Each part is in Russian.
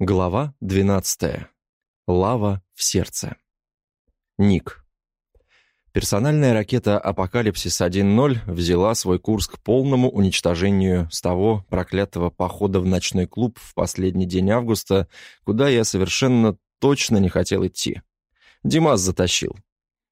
Глава 12. Лава в сердце. Ник. Персональная ракета «Апокалипсис-1.0» взяла свой курс к полному уничтожению с того проклятого похода в ночной клуб в последний день августа, куда я совершенно точно не хотел идти. Димас затащил.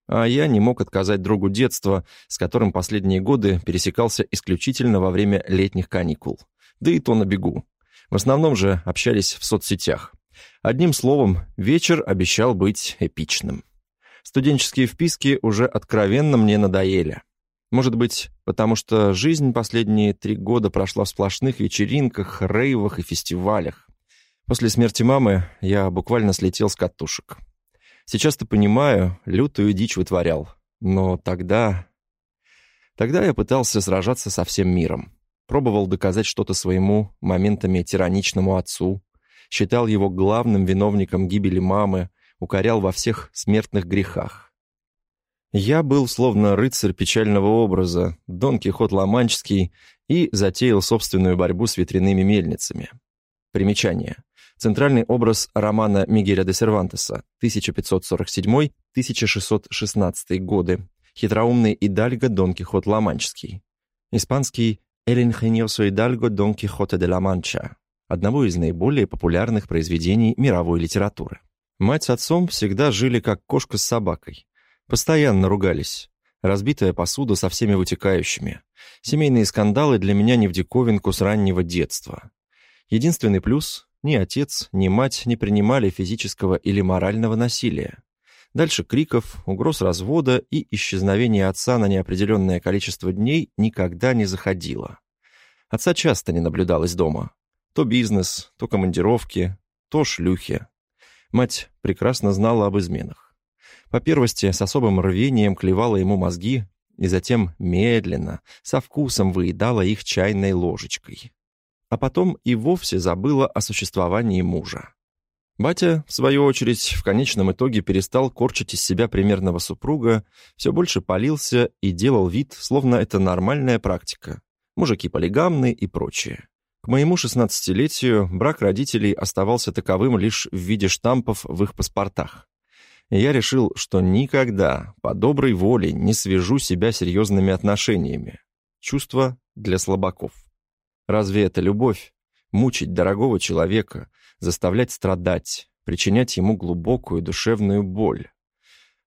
А я не мог отказать другу детства, с которым последние годы пересекался исключительно во время летних каникул. Да и то на бегу. В основном же общались в соцсетях. Одним словом, вечер обещал быть эпичным. Студенческие вписки уже откровенно мне надоели. Может быть, потому что жизнь последние три года прошла в сплошных вечеринках, рейвах и фестивалях. После смерти мамы я буквально слетел с катушек. Сейчас-то понимаю, лютую дичь вытворял. Но тогда... Тогда я пытался сражаться со всем миром пробовал доказать что-то своему моментами тираничному отцу, считал его главным виновником гибели мамы, укорял во всех смертных грехах. Я был словно рыцарь печального образа, Дон Кихот Ломанческий, и затеял собственную борьбу с ветряными мельницами. Примечание. Центральный образ романа Мигеля де Сервантеса 1547-1616 годы. Хитроумный Идальго Дон Кихот Ломанческий. Испанский «El ingenioso Hidalgo Дон Кихоте де ла Манча», одного из наиболее популярных произведений мировой литературы. Мать с отцом всегда жили как кошка с собакой. Постоянно ругались. Разбитая посуда со всеми вытекающими. Семейные скандалы для меня не в диковинку с раннего детства. Единственный плюс — ни отец, ни мать не принимали физического или морального насилия. Дальше криков, угроз развода и исчезновения отца на неопределенное количество дней никогда не заходило. Отца часто не наблюдалось дома. То бизнес, то командировки, то шлюхи. Мать прекрасно знала об изменах. По первости, с особым рвением клевала ему мозги и затем медленно, со вкусом выедала их чайной ложечкой. А потом и вовсе забыла о существовании мужа. Батя, в свою очередь, в конечном итоге перестал корчить из себя примерного супруга, все больше палился и делал вид, словно это нормальная практика. Мужики полигамны и прочее. К моему шестнадцатилетию брак родителей оставался таковым лишь в виде штампов в их паспортах. И я решил, что никогда по доброй воле не свяжу себя серьезными отношениями. Чувство для слабаков. Разве это любовь? Мучить дорогого человека — заставлять страдать, причинять ему глубокую душевную боль.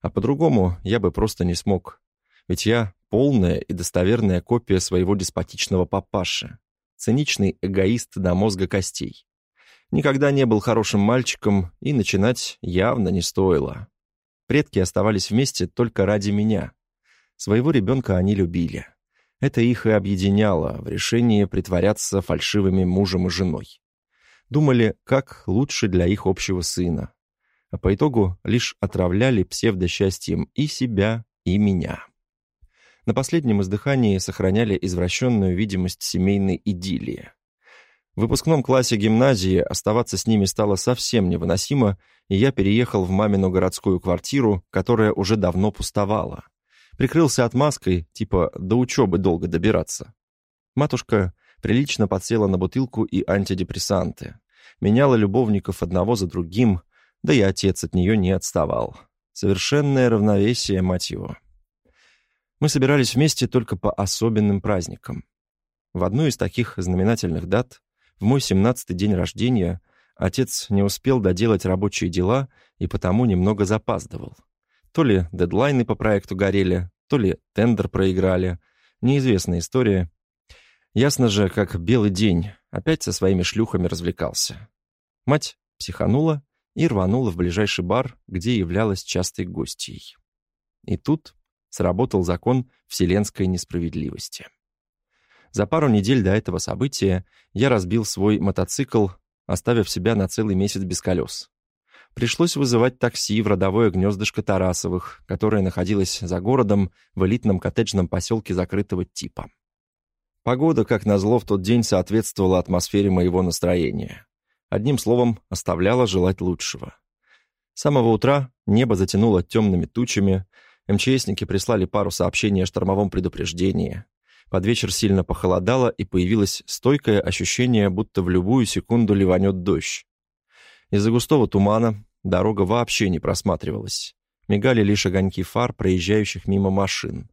А по-другому я бы просто не смог. Ведь я полная и достоверная копия своего деспотичного папаши. Циничный эгоист до мозга костей. Никогда не был хорошим мальчиком, и начинать явно не стоило. Предки оставались вместе только ради меня. Своего ребенка они любили. Это их и объединяло в решении притворяться фальшивыми мужем и женой думали, как лучше для их общего сына. А по итогу лишь отравляли псевдосчастьем и себя, и меня. На последнем издыхании сохраняли извращенную видимость семейной идиллии. В выпускном классе гимназии оставаться с ними стало совсем невыносимо, и я переехал в мамину городскую квартиру, которая уже давно пустовала. Прикрылся отмазкой, типа до учебы долго добираться. Матушка прилично подсела на бутылку и антидепрессанты. Меняла любовников одного за другим, да и отец от нее не отставал. Совершенное равновесие, мать его. Мы собирались вместе только по особенным праздникам. В одну из таких знаменательных дат, в мой семнадцатый день рождения, отец не успел доделать рабочие дела и потому немного запаздывал. То ли дедлайны по проекту горели, то ли тендер проиграли. Неизвестная история, Ясно же, как белый день, опять со своими шлюхами развлекался. Мать психанула и рванула в ближайший бар, где являлась частой гостьей. И тут сработал закон вселенской несправедливости. За пару недель до этого события я разбил свой мотоцикл, оставив себя на целый месяц без колес. Пришлось вызывать такси в родовое гнездышко Тарасовых, которое находилось за городом в элитном коттеджном поселке закрытого типа. Погода, как назло, в тот день соответствовала атмосфере моего настроения. Одним словом, оставляла желать лучшего. С самого утра небо затянуло темными тучами, МЧСники прислали пару сообщений о штормовом предупреждении. Под вечер сильно похолодало, и появилось стойкое ощущение, будто в любую секунду ливанет дождь. Из-за густого тумана дорога вообще не просматривалась. Мигали лишь огоньки фар, проезжающих мимо машин.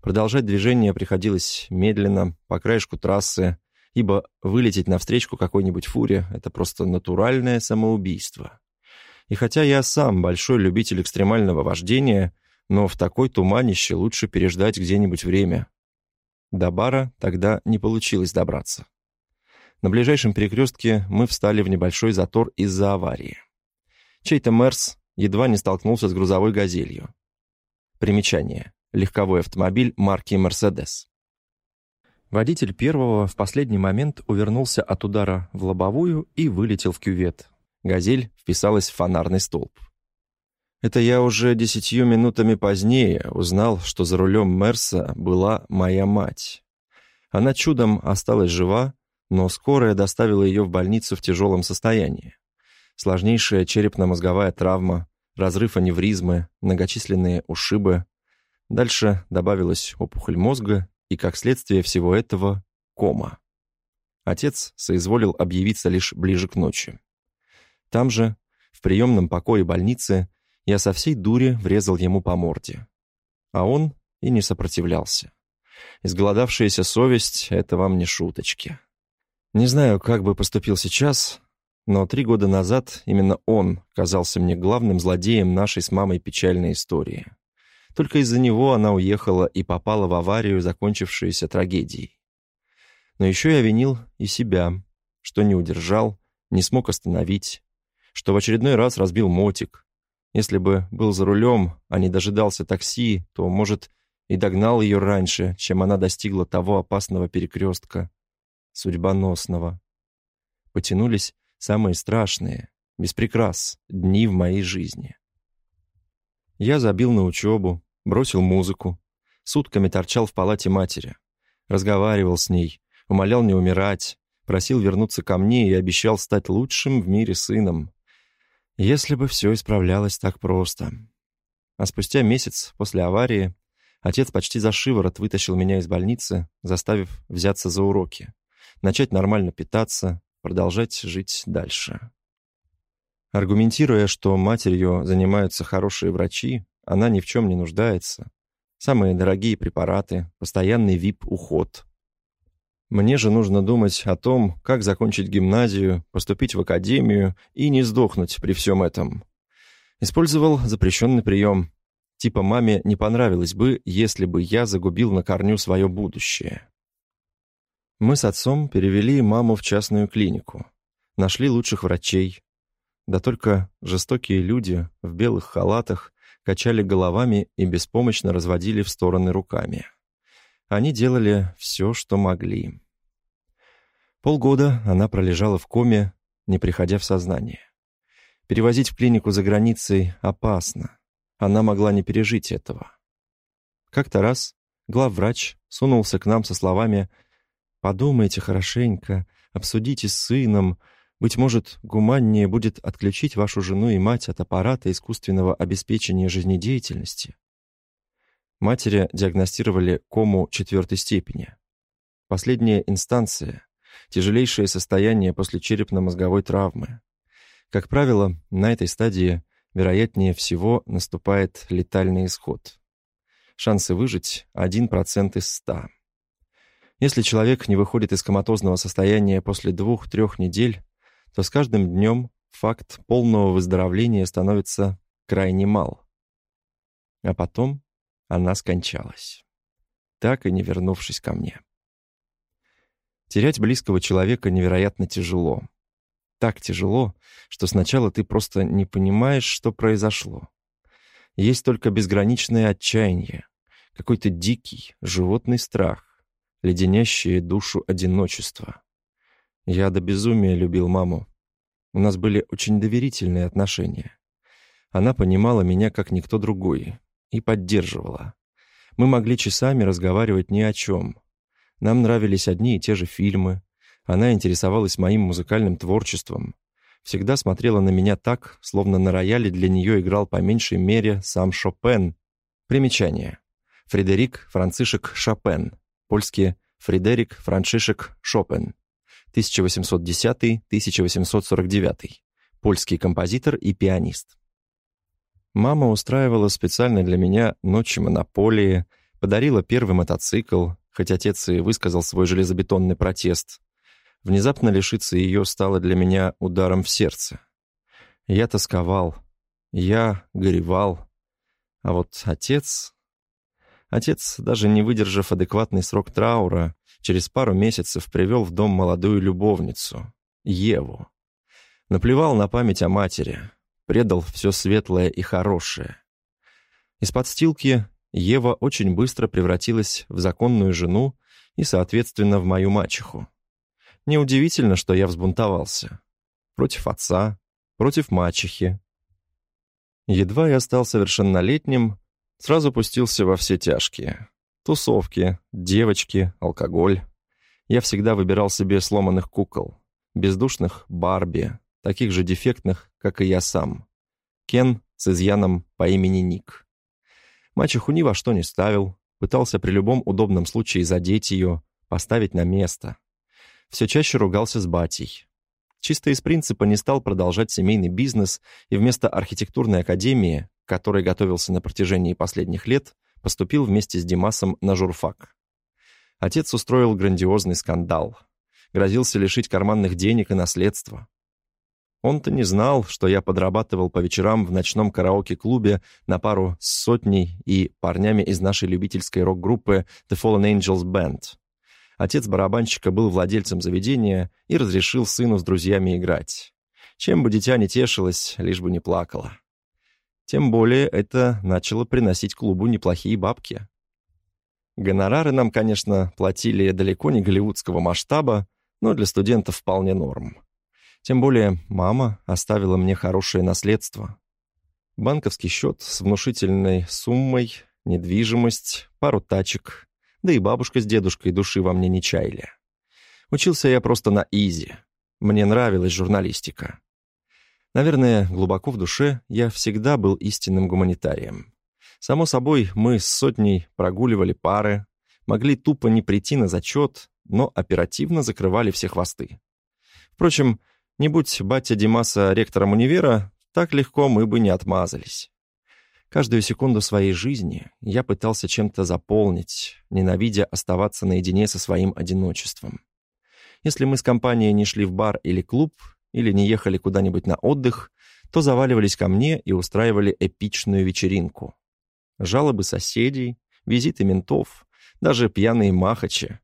Продолжать движение приходилось медленно, по краешку трассы, ибо вылететь навстречу какой-нибудь фуре — это просто натуральное самоубийство. И хотя я сам большой любитель экстремального вождения, но в такой туманище лучше переждать где-нибудь время. До бара тогда не получилось добраться. На ближайшем перекрестке мы встали в небольшой затор из-за аварии. Чей-то Мерс едва не столкнулся с грузовой «Газелью». Примечание. Легковой автомобиль марки «Мерседес». Водитель первого в последний момент увернулся от удара в лобовую и вылетел в кювет. «Газель» вписалась в фонарный столб. Это я уже десятью минутами позднее узнал, что за рулем Мерса была моя мать. Она чудом осталась жива, но скорая доставила ее в больницу в тяжелом состоянии. Сложнейшая черепно-мозговая травма, разрыв аневризмы, многочисленные ушибы. Дальше добавилась опухоль мозга и, как следствие всего этого, кома. Отец соизволил объявиться лишь ближе к ночи. Там же, в приемном покое больницы, я со всей дури врезал ему по морде. А он и не сопротивлялся. Изголодавшаяся совесть — это вам не шуточки. Не знаю, как бы поступил сейчас, но три года назад именно он казался мне главным злодеем нашей с мамой печальной истории. Только из-за него она уехала и попала в аварию, закончившуюся трагедией. Но еще я винил и себя, что не удержал, не смог остановить, что в очередной раз разбил мотик, если бы был за рулем, а не дожидался такси, то, может, и догнал ее раньше, чем она достигла того опасного перекрестка, судьбоносного. Потянулись самые страшные, без дни в моей жизни. Я забил на учебу, бросил музыку, сутками торчал в палате матери, разговаривал с ней, умолял не умирать, просил вернуться ко мне и обещал стать лучшим в мире сыном. Если бы все исправлялось так просто. А спустя месяц после аварии отец почти за шиворот вытащил меня из больницы, заставив взяться за уроки, начать нормально питаться, продолжать жить дальше. Аргументируя, что матерью занимаются хорошие врачи, она ни в чем не нуждается. Самые дорогие препараты, постоянный ВИП-уход. Мне же нужно думать о том, как закончить гимназию, поступить в академию и не сдохнуть при всем этом. Использовал запрещенный прием. Типа маме не понравилось бы, если бы я загубил на корню свое будущее. Мы с отцом перевели маму в частную клинику. Нашли лучших врачей. Да только жестокие люди в белых халатах качали головами и беспомощно разводили в стороны руками. Они делали все, что могли. Полгода она пролежала в коме, не приходя в сознание. Перевозить в клинику за границей опасно. Она могла не пережить этого. Как-то раз главврач сунулся к нам со словами «Подумайте хорошенько, обсудите с сыном. Быть может, гуманнее будет отключить вашу жену и мать от аппарата искусственного обеспечения жизнедеятельности. Матери диагностировали кому четвертой степени. Последняя инстанция – тяжелейшее состояние после черепно-мозговой травмы. Как правило, на этой стадии, вероятнее всего, наступает летальный исход. Шансы выжить – 1% из 100. Если человек не выходит из коматозного состояния после двух-трех недель, то с каждым днем факт полного выздоровления становится крайне мал. А потом она скончалась, так и не вернувшись ко мне. Терять близкого человека невероятно тяжело. Так тяжело, что сначала ты просто не понимаешь, что произошло. Есть только безграничное отчаяние, какой-то дикий, животный страх, леденящее душу одиночество. Я до безумия любил маму. У нас были очень доверительные отношения. Она понимала меня как никто другой, и поддерживала. Мы могли часами разговаривать ни о чем. Нам нравились одни и те же фильмы. Она интересовалась моим музыкальным творчеством. Всегда смотрела на меня так, словно на рояле для нее играл по меньшей мере сам Шопен. Примечание. Фредерик Францишек Шопен. Польский Фредерик Францишек Шопен. 1810-1849. польский композитор и пианист. Мама устраивала специально для меня ночи монополии, подарила первый мотоцикл, хоть отец и высказал свой железобетонный протест. Внезапно лишиться ее стало для меня ударом в сердце. Я тосковал, я горевал, а вот отец... Отец, даже не выдержав адекватный срок траура, через пару месяцев привел в дом молодую любовницу, Еву. Наплевал на память о матери, предал все светлое и хорошее. Из подстилки Ева очень быстро превратилась в законную жену и, соответственно, в мою мачеху. Неудивительно, что я взбунтовался. Против отца, против мачехи. Едва я стал совершеннолетним, сразу пустился во все тяжкие. Тусовки, девочки, алкоголь. Я всегда выбирал себе сломанных кукол. Бездушных Барби, таких же дефектных, как и я сам. Кен с изъяном по имени Ник. Мачеху ни во что не ставил, пытался при любом удобном случае задеть ее, поставить на место. Все чаще ругался с батей. Чисто из принципа не стал продолжать семейный бизнес и вместо архитектурной академии, к которой готовился на протяжении последних лет, поступил вместе с Димасом на журфак. Отец устроил грандиозный скандал. Грозился лишить карманных денег и наследства. Он-то не знал, что я подрабатывал по вечерам в ночном караоке-клубе на пару с сотней и парнями из нашей любительской рок-группы The Fallen Angels Band. Отец барабанщика был владельцем заведения и разрешил сыну с друзьями играть. Чем бы дитя не тешилось, лишь бы не плакало. Тем более это начало приносить клубу неплохие бабки. Гонорары нам, конечно, платили далеко не голливудского масштаба, но для студентов вполне норм. Тем более мама оставила мне хорошее наследство. Банковский счет с внушительной суммой, недвижимость, пару тачек, да и бабушка с дедушкой души во мне не чаяли. Учился я просто на изи. Мне нравилась журналистика. Наверное, глубоко в душе я всегда был истинным гуманитарием. Само собой, мы с сотней прогуливали пары, могли тупо не прийти на зачет, но оперативно закрывали все хвосты. Впрочем, не будь батя Димаса ректором универа, так легко мы бы не отмазались. Каждую секунду своей жизни я пытался чем-то заполнить, ненавидя оставаться наедине со своим одиночеством. Если мы с компанией не шли в бар или клуб, или не ехали куда-нибудь на отдых, то заваливались ко мне и устраивали эпичную вечеринку. Жалобы соседей, визиты ментов, даже пьяные махачи.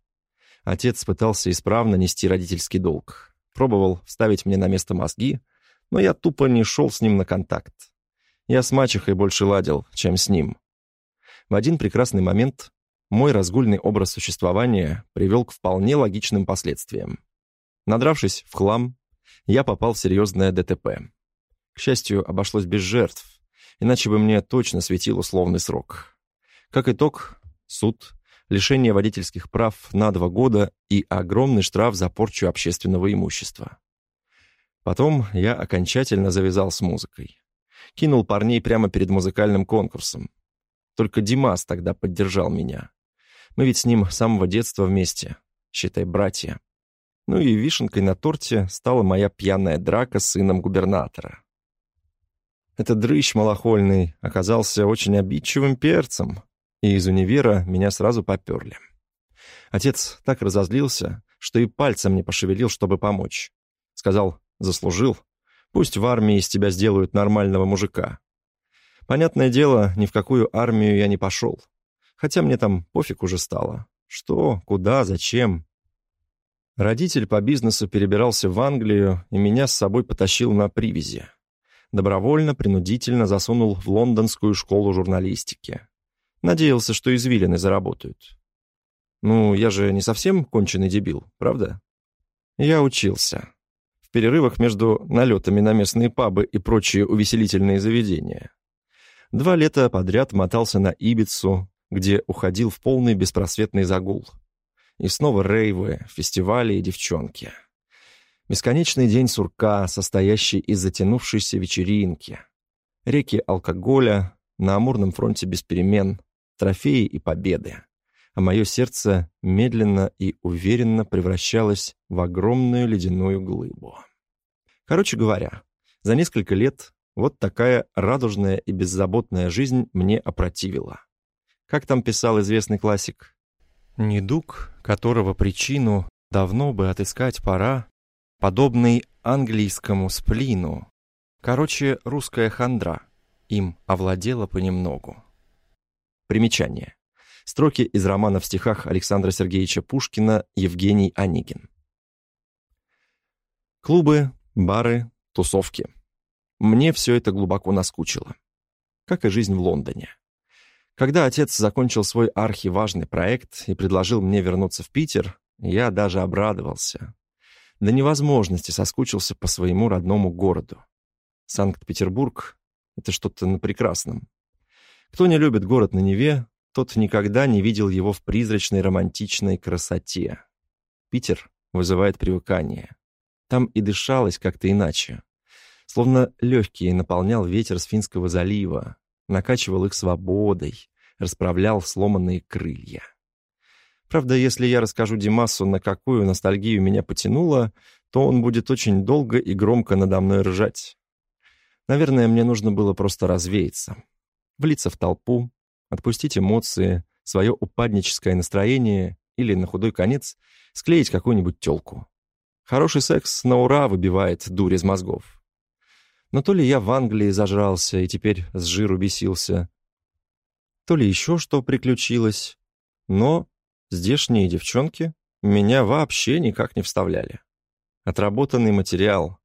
Отец пытался исправно нести родительский долг. Пробовал вставить мне на место мозги, но я тупо не шел с ним на контакт. Я с мачехой больше ладил, чем с ним. В один прекрасный момент мой разгульный образ существования привел к вполне логичным последствиям. Надравшись в хлам, я попал в серьезное ДТП. К счастью, обошлось без жертв, иначе бы мне точно светил условный срок. Как итог, суд, лишение водительских прав на два года и огромный штраф за порчу общественного имущества. Потом я окончательно завязал с музыкой. Кинул парней прямо перед музыкальным конкурсом. Только Димас тогда поддержал меня. Мы ведь с ним с самого детства вместе, считай, братья. Ну и вишенкой на торте стала моя пьяная драка с сыном губернатора. Этот дрыщ малохольный оказался очень обидчивым перцем, и из универа меня сразу поперли. Отец так разозлился, что и пальцем не пошевелил, чтобы помочь. Сказал, заслужил. Пусть в армии из тебя сделают нормального мужика. Понятное дело, ни в какую армию я не пошел. Хотя мне там пофиг уже стало. Что, куда, зачем. Родитель по бизнесу перебирался в Англию и меня с собой потащил на привязи. Добровольно, принудительно засунул в лондонскую школу журналистики. Надеялся, что извилины заработают. Ну, я же не совсем конченый дебил, правда? Я учился. В перерывах между налетами на местные пабы и прочие увеселительные заведения. Два лета подряд мотался на Ибицу, где уходил в полный беспросветный загул. И снова рейвы, фестивали и девчонки. Бесконечный день сурка, состоящий из затянувшейся вечеринки. Реки алкоголя, на Амурном фронте без перемен, трофеи и победы. А мое сердце медленно и уверенно превращалось в огромную ледяную глыбу. Короче говоря, За несколько лет вот такая радужная и беззаботная жизнь мне опротивила. Как там писал известный классик? «Недуг, которого причину давно бы отыскать пора, подобный английскому сплину. Короче, русская хандра. Им овладела понемногу». Примечание. Строки из романа в стихах Александра Сергеевича Пушкина «Евгений Онегин». Клубы, бары, тусовки. Мне все это глубоко наскучило. Как и жизнь в Лондоне. Когда отец закончил свой архиважный проект и предложил мне вернуться в Питер, я даже обрадовался. До невозможности соскучился по своему родному городу. Санкт-Петербург — это что-то на прекрасном. Кто не любит город на Неве, тот никогда не видел его в призрачной романтичной красоте. Питер вызывает привыкание. Там и дышалось как-то иначе. Словно легкие наполнял ветер с Финского залива, накачивал их свободой, расправлял сломанные крылья. Правда, если я расскажу Димасу, на какую ностальгию меня потянуло, то он будет очень долго и громко надо мной ржать. Наверное, мне нужно было просто развеяться. Влиться в толпу, отпустить эмоции, свое упадническое настроение или, на худой конец, склеить какую-нибудь тёлку. Хороший секс на ура выбивает дурь из мозгов. Но то ли я в Англии зажрался и теперь с жиру бесился, то ли еще что приключилось, но здешние девчонки меня вообще никак не вставляли. Отработанный материал,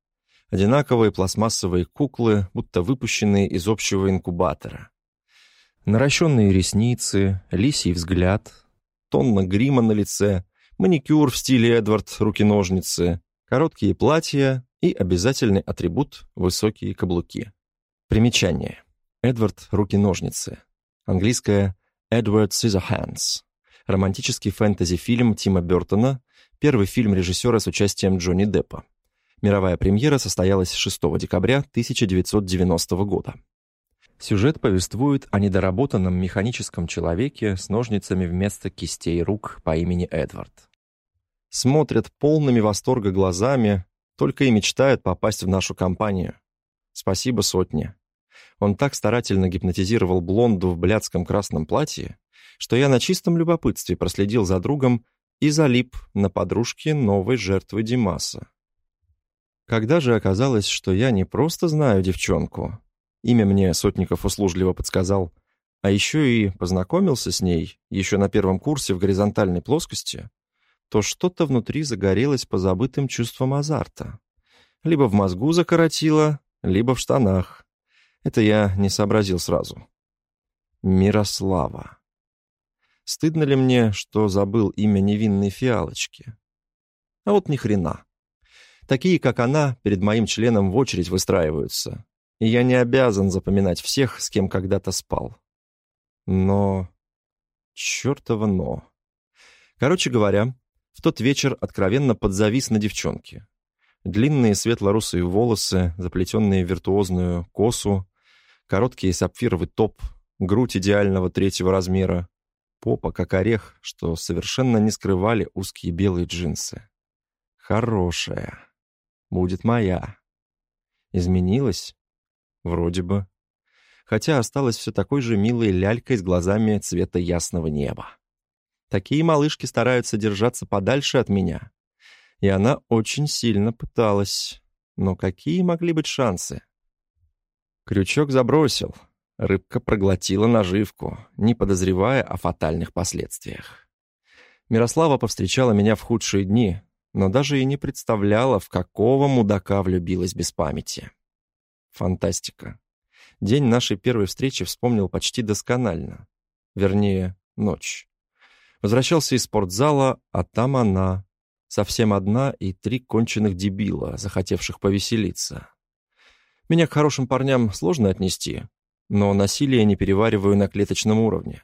одинаковые пластмассовые куклы, будто выпущенные из общего инкубатора. Наращенные ресницы, лисий взгляд, тонна грима на лице, маникюр в стиле Эдвард, руки-ножницы, короткие платья и обязательный атрибут — высокие каблуки. Примечание. Эдвард, руки-ножницы. Английское «Edward Scissorhands». Романтический фэнтези-фильм Тима Бёртона, первый фильм режиссера с участием Джонни Деппа. Мировая премьера состоялась 6 декабря 1990 года. Сюжет повествует о недоработанном механическом человеке с ножницами вместо кистей рук по имени Эдвард. Смотрят полными восторга глазами, только и мечтают попасть в нашу компанию. Спасибо сотне. Он так старательно гипнотизировал блонду в блядском красном платье, что я на чистом любопытстве проследил за другом и залип на подружке новой жертвы Димаса. Когда же оказалось, что я не просто знаю девчонку, Имя мне Сотников услужливо подсказал. А еще и познакомился с ней, еще на первом курсе в горизонтальной плоскости, то что-то внутри загорелось по забытым чувствам азарта. Либо в мозгу закоротило, либо в штанах. Это я не сообразил сразу. Мирослава. Стыдно ли мне, что забыл имя невинной фиалочки? А вот ни хрена. Такие, как она, перед моим членом в очередь выстраиваются и я не обязан запоминать всех, с кем когда-то спал. Но... чертово но. Короче говоря, в тот вечер откровенно подзавис на девчонке. Длинные светло-русые волосы, заплетенные в виртуозную косу, короткий сапфировый топ, грудь идеального третьего размера, попа как орех, что совершенно не скрывали узкие белые джинсы. Хорошая. Будет моя. Изменилась? Вроде бы. Хотя осталась все такой же милой лялькой с глазами цвета ясного неба. Такие малышки стараются держаться подальше от меня. И она очень сильно пыталась. Но какие могли быть шансы? Крючок забросил. Рыбка проглотила наживку, не подозревая о фатальных последствиях. Мирослава повстречала меня в худшие дни, но даже и не представляла, в какого мудака влюбилась без памяти. Фантастика. День нашей первой встречи вспомнил почти досконально. Вернее, ночь. Возвращался из спортзала, а там она. Совсем одна и три конченых дебила, захотевших повеселиться. Меня к хорошим парням сложно отнести, но насилие не перевариваю на клеточном уровне.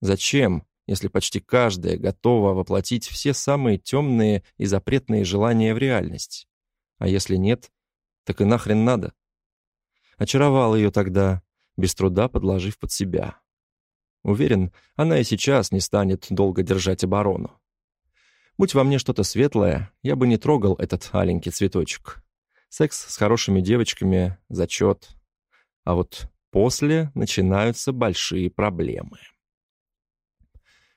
Зачем, если почти каждая готова воплотить все самые темные и запретные желания в реальность? А если нет, так и нахрен надо? Очаровал ее тогда, без труда подложив под себя. Уверен, она и сейчас не станет долго держать оборону. Будь во мне что-то светлое, я бы не трогал этот аленький цветочек. Секс с хорошими девочками — зачет. А вот после начинаются большие проблемы.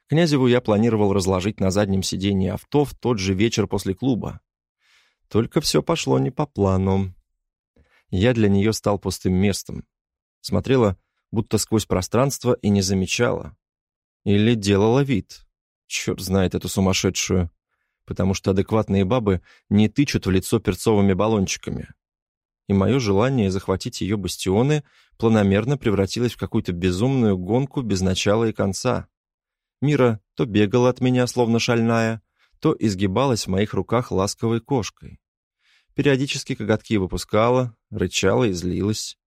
Князеву я планировал разложить на заднем сиденье авто в тот же вечер после клуба. Только все пошло не по плану. Я для нее стал пустым местом. Смотрела будто сквозь пространство и не замечала. Или делала вид. Черт знает эту сумасшедшую. Потому что адекватные бабы не тычут в лицо перцовыми баллончиками. И мое желание захватить ее бастионы планомерно превратилось в какую-то безумную гонку без начала и конца. Мира то бегала от меня, словно шальная, то изгибалась в моих руках ласковой кошкой. Периодически коготки выпускала, рычала и злилась.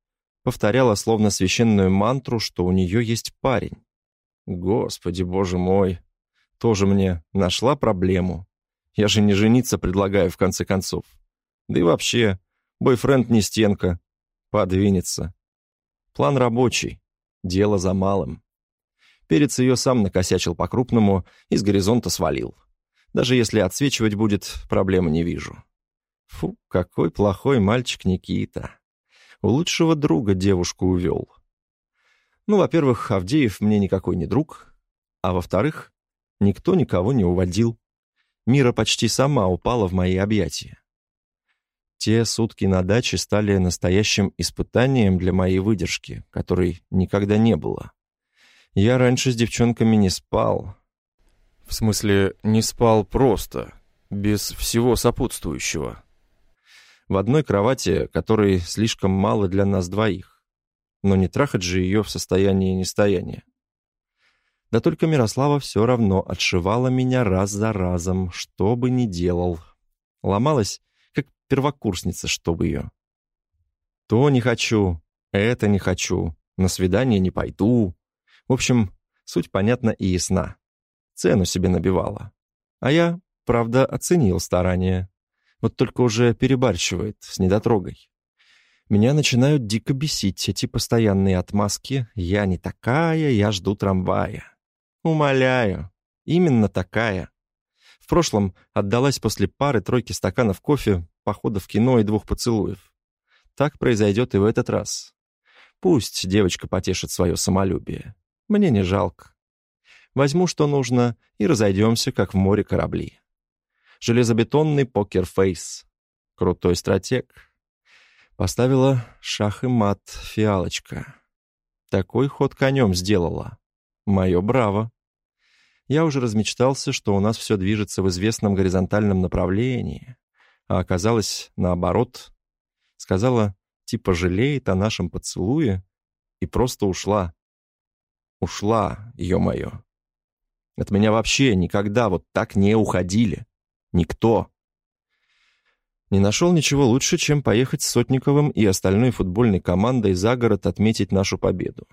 Повторяла словно священную мантру, что у нее есть парень. Господи, боже мой. Тоже мне нашла проблему. Я же не жениться предлагаю, в конце концов. Да и вообще, бойфренд не стенка. Подвинется. План рабочий. Дело за малым. Перец ее сам накосячил по-крупному и с горизонта свалил. Даже если отсвечивать будет, проблемы не вижу. Фу, какой плохой мальчик Никита. У лучшего друга девушку увел. Ну, во-первых, Авдеев мне никакой не друг, а во-вторых, никто никого не уводил. Мира почти сама упала в мои объятия. Те сутки на даче стали настоящим испытанием для моей выдержки, которой никогда не было. Я раньше с девчонками не спал. В смысле, не спал просто, без всего сопутствующего. В одной кровати, которой слишком мало для нас двоих. Но не трахать же ее в состоянии нестояния. Да только Мирослава все равно отшивала меня раз за разом, что бы ни делал. Ломалась, как первокурсница, чтобы ее. То не хочу, это не хочу, на свидание не пойду, в общем, суть понятна и ясна. Цену себе набивала. А я, правда, оценил старания. Вот только уже перебарщивает с недотрогой. Меня начинают дико бесить эти постоянные отмазки «я не такая, я жду трамвая». Умоляю, именно такая. В прошлом отдалась после пары-тройки стаканов кофе, похода в кино и двух поцелуев. Так произойдет и в этот раз. Пусть девочка потешит свое самолюбие. Мне не жалко. Возьму, что нужно, и разойдемся, как в море корабли. Железобетонный покерфейс. Крутой стратег. Поставила шах и мат фиалочка. Такой ход конем сделала. Мое браво. Я уже размечтался, что у нас все движется в известном горизонтальном направлении, а оказалось наоборот. Сказала, типа жалеет о нашем поцелуе и просто ушла. Ушла, ё-моё. От меня вообще никогда вот так не уходили. Никто. Не нашел ничего лучше, чем поехать с Сотниковым и остальной футбольной командой за город отметить нашу победу.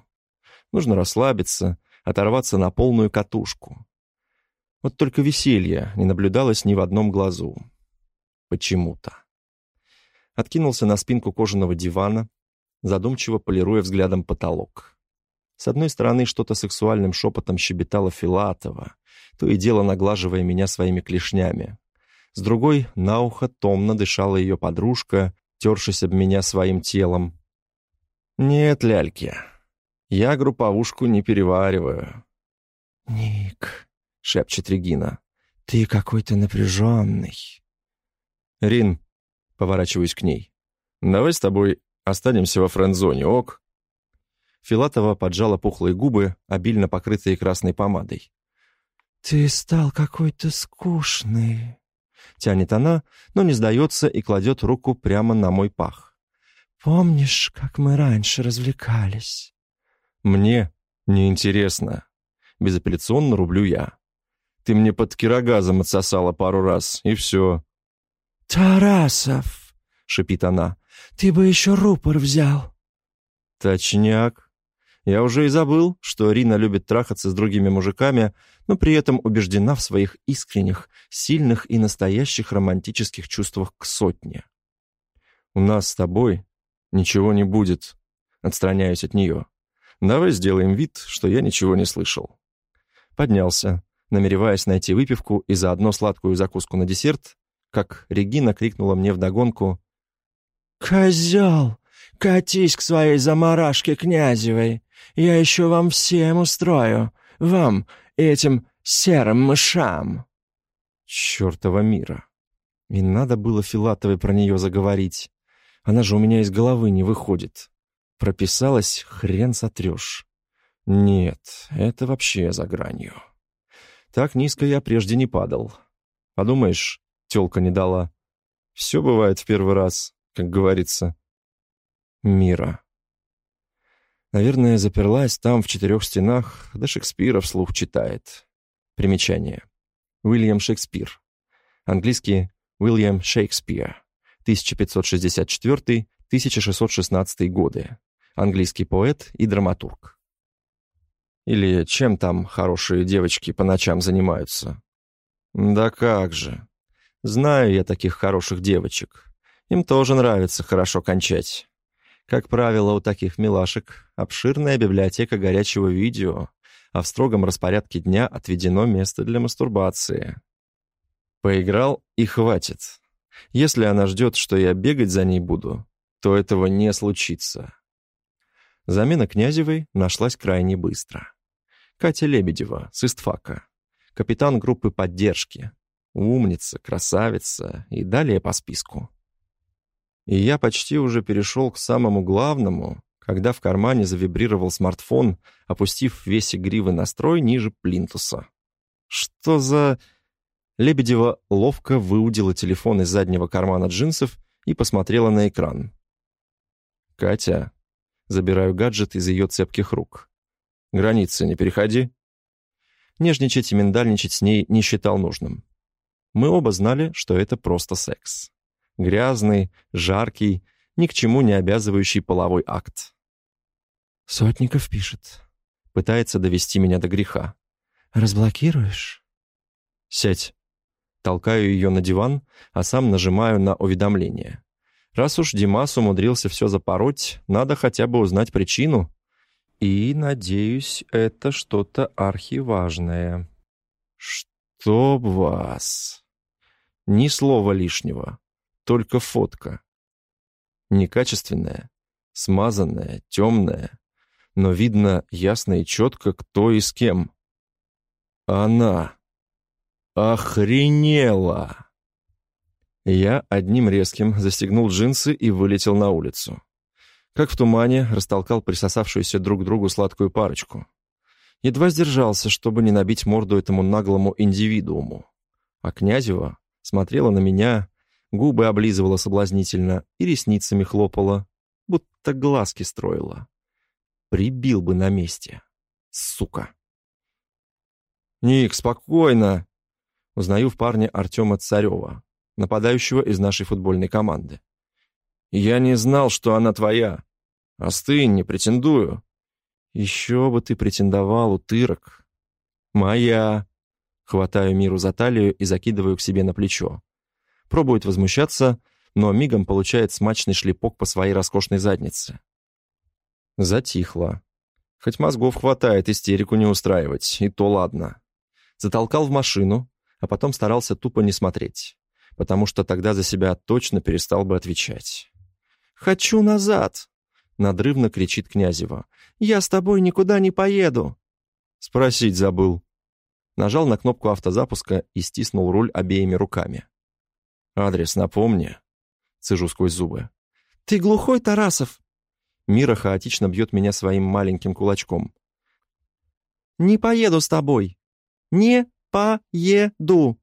Нужно расслабиться, оторваться на полную катушку. Вот только веселья не наблюдалось ни в одном глазу. Почему-то. Откинулся на спинку кожаного дивана, задумчиво полируя взглядом потолок. С одной стороны, что-то сексуальным шепотом щебетала Филатова, то и дело наглаживая меня своими клешнями. С другой, на ухо томно дышала ее подружка, тершись об меня своим телом. «Нет, ляльки, я групповушку не перевариваю». «Ник», — шепчет Регина, — «ты какой-то напряженный». «Рин», — поворачиваюсь к ней, — «давай с тобой останемся во френд-зоне, ок?» Филатова поджала пухлые губы, обильно покрытые красной помадой. «Ты стал какой-то скучный», — тянет она, но не сдается и кладет руку прямо на мой пах. «Помнишь, как мы раньше развлекались?» «Мне неинтересно», — безапелляционно рублю я. «Ты мне под кирогазом отсосала пару раз, и все». «Тарасов!» — шипит она. «Ты бы еще рупор взял». «Точняк», я уже и забыл, что Рина любит трахаться с другими мужиками, но при этом убеждена в своих искренних, сильных и настоящих романтических чувствах к сотне. «У нас с тобой ничего не будет», — отстраняюсь от нее. «Давай сделаем вид, что я ничего не слышал». Поднялся, намереваясь найти выпивку и заодно сладкую закуску на десерт, как Регина крикнула мне вдогонку «Козел! Катись к своей заморашке Князевой! Я еще вам всем устрою! Вам этим серым мышам!» Чёртова мира! И надо было Филатовой про нее заговорить. Она же у меня из головы не выходит. Прописалась, хрен сотрешь. Нет, это вообще за гранью. Так низко я прежде не падал. Подумаешь, тёлка не дала. Все бывает в первый раз, как говорится. Мира. Наверное, заперлась там в четырех стенах, да Шекспира вслух читает. Примечание. Уильям Шекспир. Английский Уильям Шекспир. 1564-1616 годы. Английский поэт и драматург. Или чем там хорошие девочки по ночам занимаются? Да как же. Знаю я таких хороших девочек. Им тоже нравится хорошо кончать. Как правило, у таких милашек обширная библиотека горячего видео, а в строгом распорядке дня отведено место для мастурбации. Поиграл и хватит. Если она ждет, что я бегать за ней буду, то этого не случится. Замена Князевой нашлась крайне быстро. Катя Лебедева с Истфака, капитан группы поддержки, умница, красавица и далее по списку. И я почти уже перешел к самому главному, когда в кармане завибрировал смартфон, опустив весь игривый настрой ниже плинтуса. Что за... Лебедева ловко выудила телефон из заднего кармана джинсов и посмотрела на экран. «Катя». Забираю гаджет из ее цепких рук. «Границы не переходи». Нежничать и миндальничать с ней не считал нужным. Мы оба знали, что это просто секс. Грязный, жаркий, ни к чему не обязывающий половой акт. «Сотников пишет». Пытается довести меня до греха. «Разблокируешь?» «Сядь». Толкаю ее на диван, а сам нажимаю на уведомление. Раз уж Димас умудрился все запороть, надо хотя бы узнать причину. И, надеюсь, это что-то архиважное. Чтоб вас... Ни слова лишнего, только фотка. Некачественная, смазанная, темная, но видно ясно и четко, кто и с кем. Она охренела. Я одним резким застегнул джинсы и вылетел на улицу. Как в тумане растолкал присосавшуюся друг к другу сладкую парочку. Едва сдержался, чтобы не набить морду этому наглому индивидууму. А Князева смотрела на меня, губы облизывала соблазнительно и ресницами хлопала, будто глазки строила. Прибил бы на месте. Сука. «Ник, спокойно!» Узнаю в парне Артема Царева, нападающего из нашей футбольной команды. «Я не знал, что она твоя. Остынь, не претендую». «Еще бы ты претендовал, утырок». «Моя». Хватаю Миру за талию и закидываю к себе на плечо. Пробует возмущаться, но мигом получает смачный шлепок по своей роскошной заднице. Затихло. Хоть мозгов хватает истерику не устраивать, и то ладно. Затолкал в машину, а потом старался тупо не смотреть, потому что тогда за себя точно перестал бы отвечать. «Хочу назад!» — надрывно кричит Князева. «Я с тобой никуда не поеду!» Спросить забыл. Нажал на кнопку автозапуска и стиснул руль обеими руками. «Адрес напомни», — цежу сквозь зубы. «Ты глухой, Тарасов?» Мира хаотично бьет меня своим маленьким кулачком. «Не поеду с тобой! Не поеду!»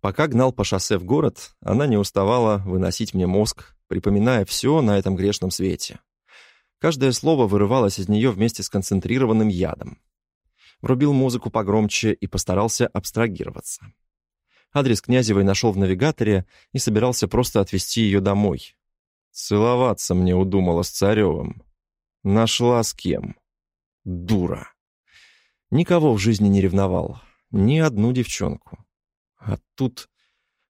Пока гнал по шоссе в город, она не уставала выносить мне мозг, припоминая все на этом грешном свете. Каждое слово вырывалось из нее вместе с концентрированным ядом. Врубил музыку погромче и постарался абстрагироваться. Адрес Князевой нашел в навигаторе и собирался просто отвезти ее домой. Целоваться мне удумала с Царевым. Нашла с кем. Дура. Никого в жизни не ревновал. Ни одну девчонку. А тут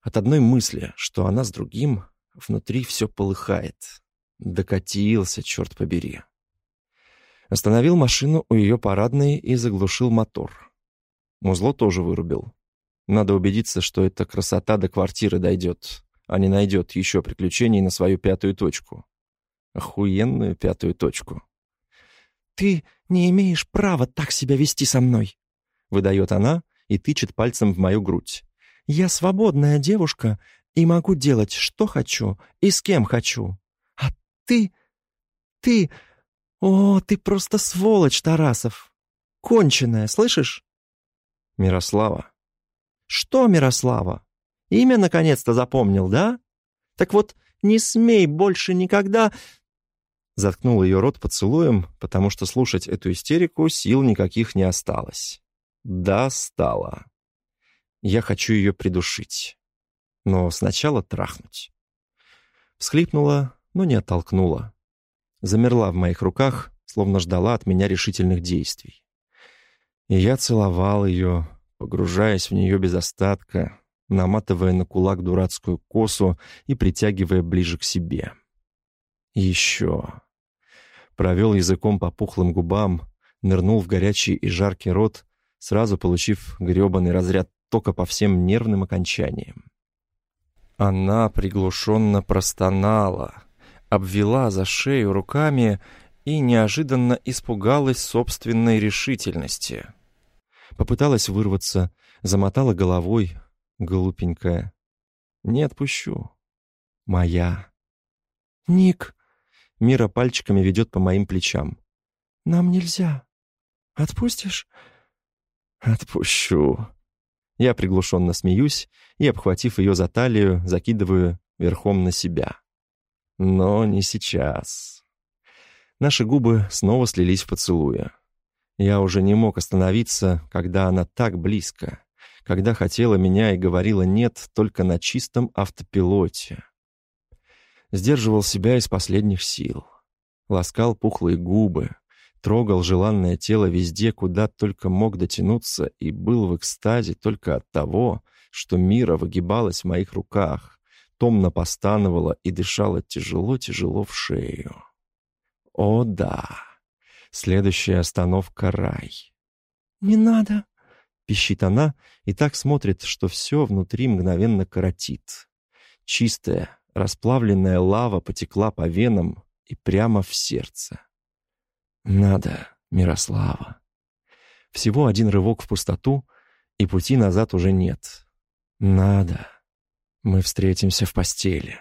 от одной мысли, что она с другим, внутри все полыхает. Докатился, черт побери. Остановил машину у ее парадной и заглушил мотор. Музло тоже вырубил. Надо убедиться, что эта красота до квартиры дойдет, а не найдет еще приключений на свою пятую точку. Охуенную пятую точку. «Ты не имеешь права так себя вести со мной», — выдает она и тычет пальцем в мою грудь. «Я свободная девушка и могу делать, что хочу и с кем хочу. А ты... ты... О, ты просто сволочь, Тарасов! Конченая, слышишь?» «Мирослава». «Что, Мирослава? Имя наконец-то запомнил, да? Так вот, не смей больше никогда...» Заткнул ее рот поцелуем, потому что слушать эту истерику сил никаких не осталось. Да, стало. Я хочу ее придушить. Но сначала трахнуть. Всхлипнула, но не оттолкнула. Замерла в моих руках, словно ждала от меня решительных действий. И я целовал ее, погружаясь в нее без остатка, наматывая на кулак дурацкую косу и притягивая ближе к себе. Еще провел языком по пухлым губам, нырнул в горячий и жаркий рот, сразу получив грёбаный разряд тока по всем нервным окончаниям. Она приглушенно простонала, обвела за шею руками и неожиданно испугалась собственной решительности. Попыталась вырваться, замотала головой, глупенькая. «Не отпущу. Моя». «Ник», Мира пальчиками ведет по моим плечам. «Нам нельзя. Отпустишь?» «Отпущу». Я приглушенно смеюсь и, обхватив ее за талию, закидываю верхом на себя. Но не сейчас. Наши губы снова слились в поцелуе. Я уже не мог остановиться, когда она так близко, когда хотела меня и говорила «нет» только на чистом автопилоте сдерживал себя из последних сил. Ласкал пухлые губы, трогал желанное тело везде, куда только мог дотянуться, и был в экстазе только от того, что мира выгибалась в моих руках, томно постановала и дышала тяжело-тяжело в шею. О да! Следующая остановка — рай. «Не надо!» — пищит она и так смотрит, что все внутри мгновенно коротит. Чистая, Расплавленная лава потекла по венам и прямо в сердце. Надо, Мирослава. Всего один рывок в пустоту, и пути назад уже нет. Надо. Мы встретимся в постели,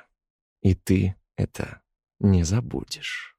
и ты это не забудешь.